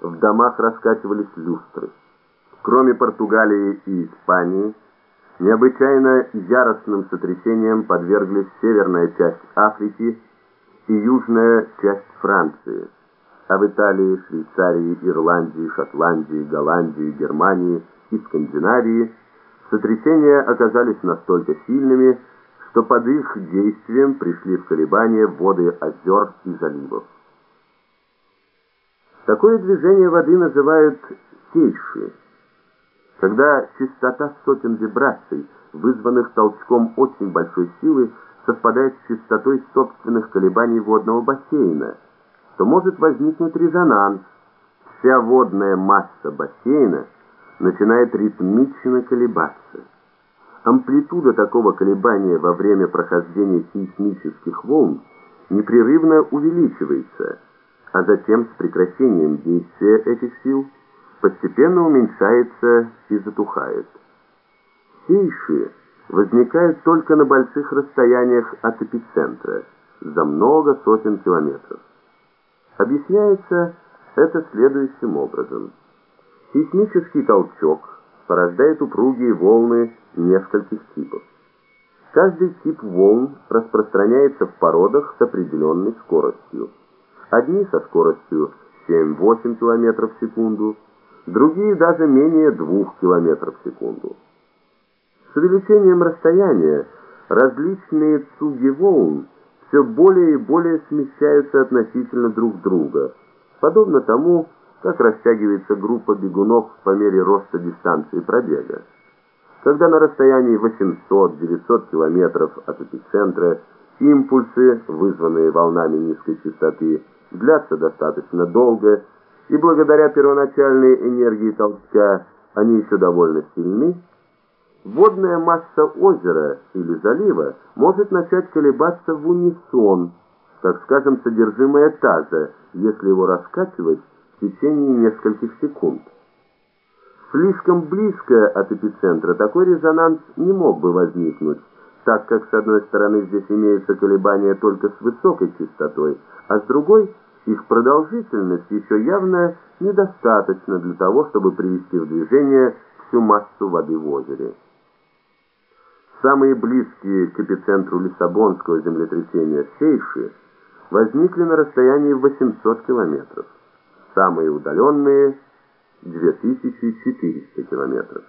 в домах раскачивались люстры. Кроме Португалии и Испании, необычайно яростным сотрясением подверглись северная часть Африки и южная часть Франции, а в Италии, Швейцарии, Ирландии, Шотландии, Голландии, Германии и Скандинавии сотрясения оказались настолько сильными, что под их действием пришли в колебания воды озер и заливов. Такое движение воды называют сейши. Когда частота сотен вибраций, вызванных толчком очень большой силы, совпадает с частотой собственных колебаний водного бассейна, то может возникнуть резонанс. Вся водная масса бассейна начинает ритмично колебаться. Амплитуда такого колебания во время прохождения сейсмических волн непрерывно увеличивается, а затем с прекращением действия этих сил постепенно уменьшается и затухает. Сейши возникают только на больших расстояниях от эпицентра, за много сотен километров. Объясняется это следующим образом. Сейсмический толчок порождает упругие волны нескольких типов. Каждый тип волн распространяется в породах с определенной скоростью. Одни со скоростью 7-8 км в секунду, другие даже менее 2 км в секунду. С увеличением расстояния различные цуги волн все более и более смещаются относительно друг друга, подобно тому, как растягивается группа бегунов по мере роста дистанции пробега. Когда на расстоянии 800-900 км от эпицентра импульсы, вызванные волнами низкой частоты, длятся достаточно долго, и благодаря первоначальной энергии толчка они еще довольно сильны, водная масса озера или залива может начать колебаться в унисон, как, скажем, содержимое таза, если его раскачивать в течение нескольких секунд. Слишком близко от эпицентра такой резонанс не мог бы возникнуть, так как с одной стороны здесь имеются колебания только с высокой частотой, а с другой их продолжительность еще явно недостаточна для того, чтобы привести в движение всю массу воды в озере. Самые близкие к эпицентру Лиссабонского землетрясения Сейши возникли на расстоянии 800 километров самые удаленные – 2400 километров.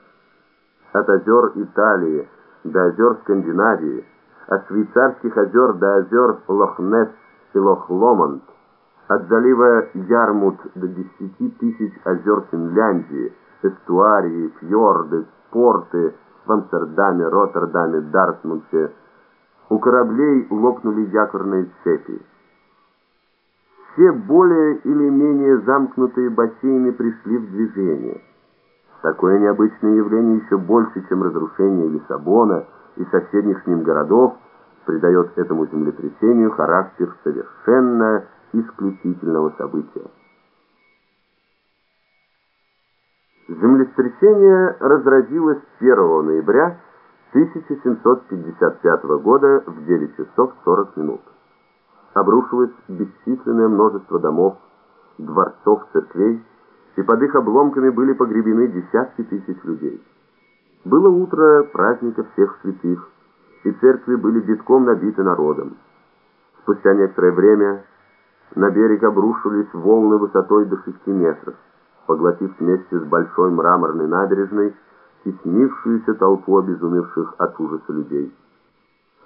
От озер Италии до озер Скандинавии, от швейцарских озер до озер Лохнесс и Лох-Ломонд, от залива Ярмут до 10 тысяч озер Финляндии, эстуарии, фьорды, порты в Амстердаме, Роттердаме, Дартмуте. У кораблей лопнули якорные цепи все более или менее замкнутые бассейны пришли в движение. Такое необычное явление еще больше, чем разрушение Лиссабона и соседних с ним городов, придает этому землетрясению характер совершенно исключительного события. Землетрясение разразилось 1 ноября 1755 года в 9 часов 40 минут обрушилось бесчисленное множество домов, дворцов, церквей, и под их обломками были погребены десятки тысяч людей. Было утро праздника всех святых, и церкви были битком набиты народом. Спустя некоторое время на берег обрушились волны высотой до 6 метров, поглотив вместе с большой мраморной набережной теснившуюся толпу обезумевших от ужаса людей.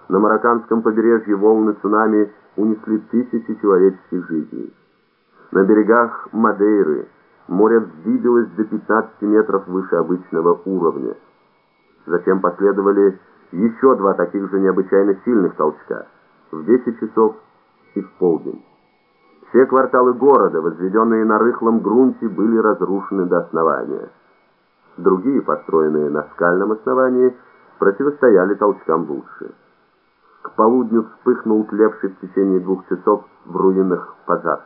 На марокканском побережье волны цунами унесли тысячи человеческих жизней. На берегах Мадейры море вздыбилось до 15 метров выше обычного уровня. Затем последовали еще два таких же необычайно сильных толчка в 10 часов и в полдень. Все кварталы города, возведенные на рыхлом грунте, были разрушены до основания. Другие, построенные на скальном основании, противостояли толчкам лучше. К полудню вспыхнул тлевший в течение двух часов в руинах пожар.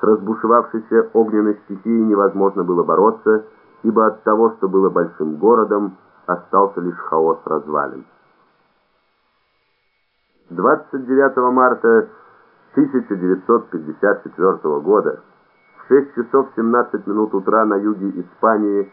С разбушевавшейся огненной стихией невозможно было бороться, ибо от того, что было большим городом, остался лишь хаос развалин. 29 марта 1954 года В 6 часов 17 минут утра на юге Испании